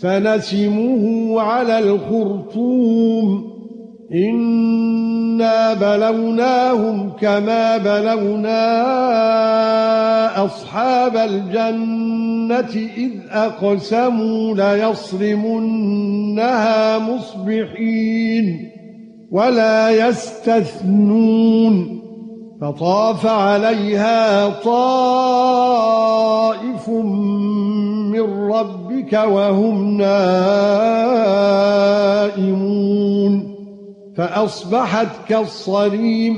سنسمه على الخرطوم. إنا بلوناهم كما بلونا أصحاب الجنة إذ أقسموا ليصرمنها مصبحين ولا يستثنون. فطاف عليها طائف ربك وهم نائمون فأصبحت كالصريم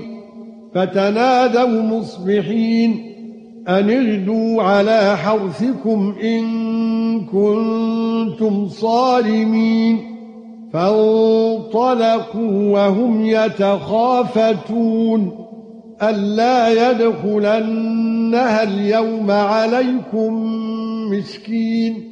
فتنادوا مصبحين أن اغدوا على حرثكم إن كنتم صارمين فانطلقوا وهم يتخافتون ألا يدخلنها اليوم عليكم مسكين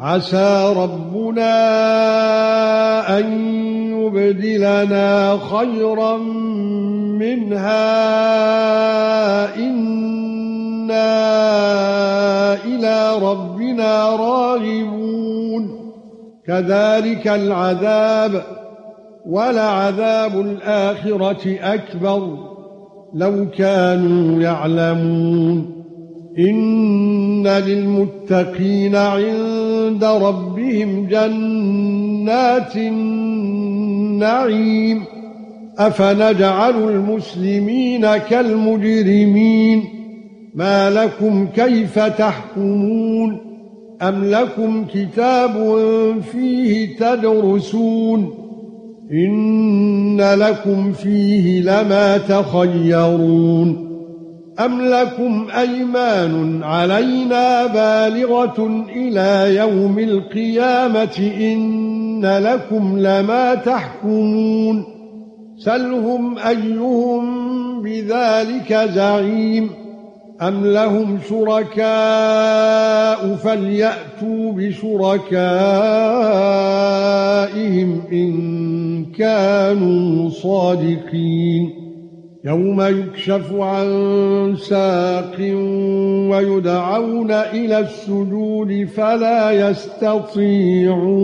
عسى ربنا أن يبدلنا خيرا منها. إنا إلى ربنا راغبون. كذلك العذاب ولعذاب الآخرة أكبر. لو كانوا يعلمون. إن للمتقين عند ربهم جنات النعيم. أفنجعل المسلمين كالمجرمين؟ ما لكم كيف تحكمون؟ أم لكم كتاب فيه تدرسون؟ إن لكم فيه لما تخيرون. ام لكم ايمان علينا بالغه إلى يوم القيامه ان لكم لما تحكمون سلهم ايهم بذلك زعيم ام لهم شركاء فلياتوا بشركائهم ان كانوا صادقين يوم يكشف عن ساق ويدعون إلى السجود فلا يستطيعون